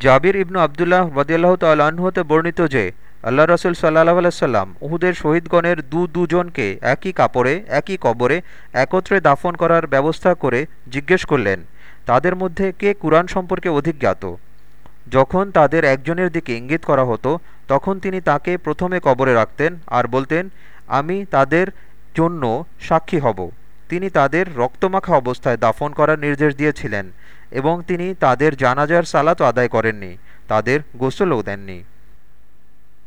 জাবির ইবনু আবদুল্লাহ বদিয়াল্লাহ তাল্লাহ্ন হতে বর্ণিত যে, আল্লাহ রসুল সাল্লাহ আলাইসাল্লাম উহুদের শহীদগণের দু দুজনকে একই কাপড়ে, একই কবরে একত্রে দাফন করার ব্যবস্থা করে জিজ্ঞেস করলেন, তাদের মধ্যে কে কুরআন সম্পর্কে অধিক জ্ঞাত? যখন তাদের একজনের দিকে ইঙ্গিত করা হতো, তখন তিনি তাকে প্রথমে কবরে রাখতেন আর বলতেন, আমি তাদের জন্য সাক্ষী হব। তিনি তাদের রক্তমাখা অবস্থায় দাফন করার নির্দেশ দিয়েছিলেন। এবং তিনি তাদের জানাজার সালাত আদায় করেননি তাদের গোসলও দেননি।